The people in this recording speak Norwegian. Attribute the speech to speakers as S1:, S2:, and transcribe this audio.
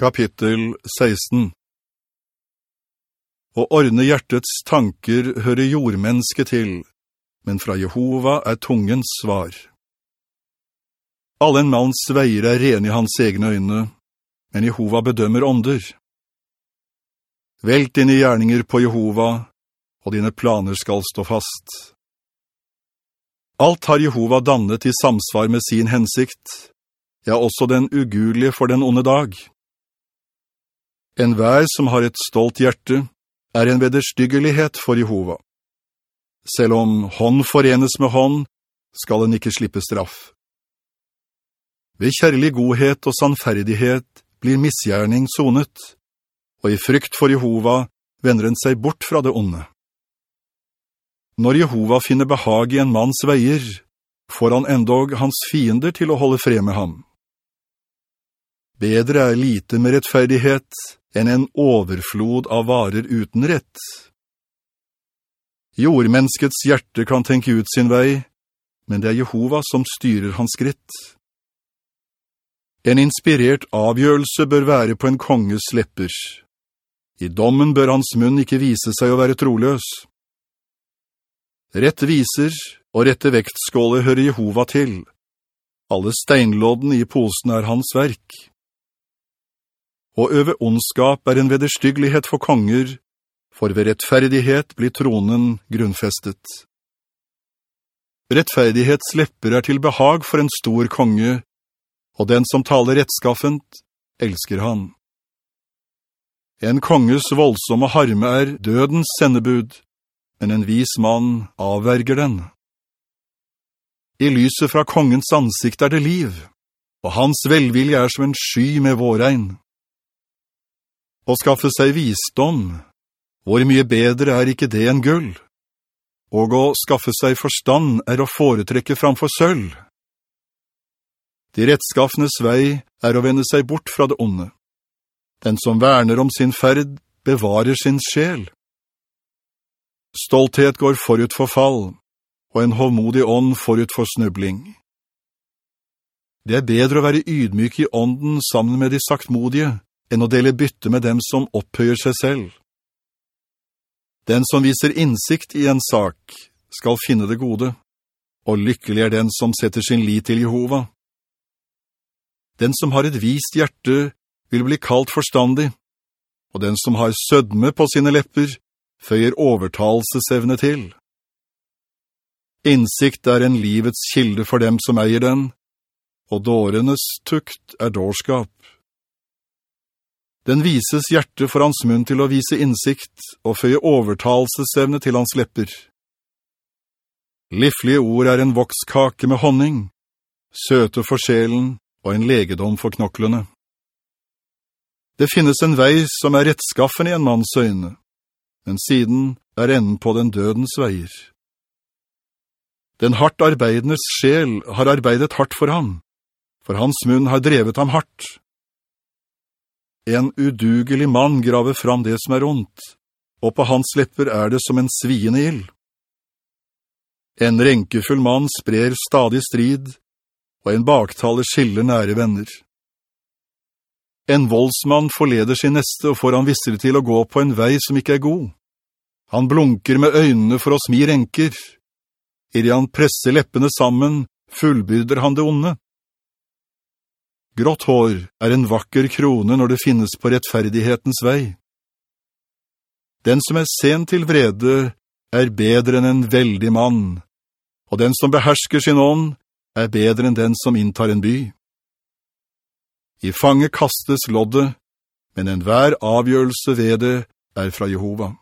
S1: Kapittel 16 Å ordne hjertets tanker hører jordmenneske til, men fra Jehova er tungens svar. Alle en manns veier er ren i hans egne øyne, men Jehova bedømmer ånder. Velt dine gjerninger på Jehova, og dine planer skal stå fast. Alt har Jehova dannet i samsvar med sin hensikt, ja, også den ugulige for den onde dag. En vær som har et stolt hjerte, er en vederstyggelighet for Jehova. Selv om hånd forenes med hånd, skal en ikke slippe straff. Ved kjærlig godhet og sannferdighet blir misgjerning sonet, og i frykt for Jehova vender en seg bort fra det onde. Når Jehova finner behag i en manns veier, får han endog hans fiender til å holde fred med ham. Bedre er lite med rettferdighet enn en overflod av varer uten rett. Jordmenneskets hjerte kan tenke ut sin vei, men det er Jehova som styrer hans skritt. En inspirert avgjørelse bør være på en konges lepper. I dommen bør hans munn ikke vise seg å være troløs. Rett viser og rette vektskålet hører Jehova til. Alle steinlådene i posen er hans verk. Å øve ondskap er en vederstyggelighet for konger, for ved rettferdighet blir tronen grunnfestet. Rettferdighets lepper er til behag for en stor konge, og den som taler rettskaffent, elsker han. En konges voldsomme harme er dødens sendebud, men en vis mann avverger den. I lyset fra kongens ansikt er det liv, og hans velvilje er som en sky med våregn. Å skaffe seg visdom, hvor mye bedre er ikke det enn gull? Og å skaffe seg forstand er å foretrekke framfor sølv. De rettskaffenes vei er å vende seg bort fra det onde. Den som verner om sin ferd, bevarer sin sjel. Stolthet går forut for fall, og en hovmodig ånd forut for snubling. Det er bedre å være ydmyk i ånden sammen med de saktmodige, enn å dele bytte med dem som opphøyer seg selv. Den som viser innsikt i en sak, skal finne det gode, og lykkelig er den som setter sin lit til Jehova. Den som har et vist hjerte vil bli kalt forstandig, og den som har sødme på sine lepper, føyer overtalelsesevne til. Innsikt er en livets kilde for dem som eier den, og dårenes tukt er dårskap. Den vises hjerte for hans munn til å vise innsikt og føye overtalelsesevne til hans lepper. Liflige ord er en vokskake med honning, søte for sjelen og en legedom for knoklene. Det finnes en vei som er rettskaffen i en manns øyne, men siden er enden på den dødens veier. Den hardt arbeidendes sjel har arbeidet hardt for ham, for hans munn har drevet ham hardt. En udugelig mann graver fram det som er ondt, og på hans lepper er det som en sviende ild. En renkefull mann sprer stadig strid, og en baktaler skiller nære venner. En voldsmann forleder sin neste og får han vissere til å gå på en vei som ikke er god. Han blunker med øynene for å smi renker. I det han presser leppene sammen, fullbyrder han det onde. Grått hår er en vakker krone når det finnes på rettferdighetens vei. Den som er sen til vrede er bedre enn en veldig mann, og den som behersker sin ånd er bedre enn den som inntar en by. I fange kastes loddet, men enhver avgjørelse ved det er fra Jehova.